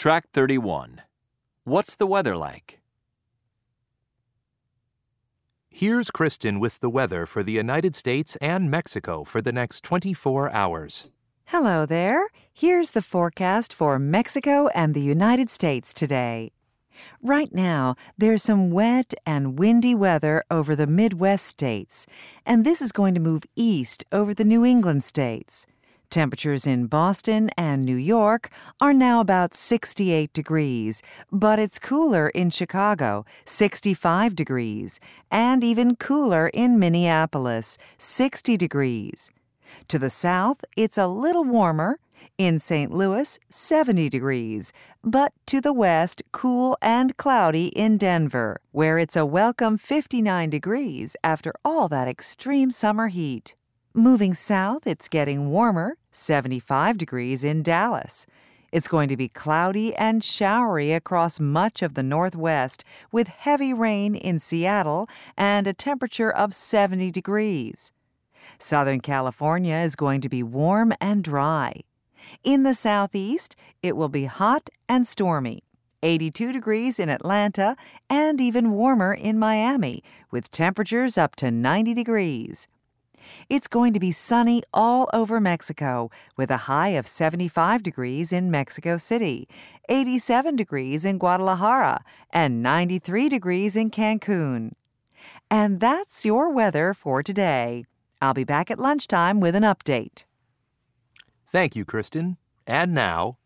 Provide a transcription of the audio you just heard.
Track 31. What's the weather like? Here's Kristen with the weather for the United States and Mexico for the next 24 hours. Hello there. Here's the forecast for Mexico and the United States today. Right now, there's some wet and windy weather over the Midwest states, and this is going to move east over the New England states. Temperatures in Boston and New York are now about 68 degrees, but it's cooler in Chicago, 65 degrees, and even cooler in Minneapolis, 60 degrees. To the south, it's a little warmer. In St. Louis, 70 degrees, but to the west, cool and cloudy in Denver, where it's a welcome 59 degrees after all that extreme summer heat. Moving south, it's getting warmer, 75 degrees in Dallas. It's going to be cloudy and showery across much of the Northwest, with heavy rain in Seattle and a temperature of 70 degrees. Southern California is going to be warm and dry. In the Southeast, it will be hot and stormy. 82 degrees in Atlanta and even warmer in Miami, with temperatures up to 90 degrees. It's going to be sunny all over Mexico with a high of 75 degrees in Mexico City, 87 degrees in Guadalajara, and 93 degrees in Cancun. And that's your weather for today. I'll be back at lunchtime with an update. Thank you, Kristen. And now,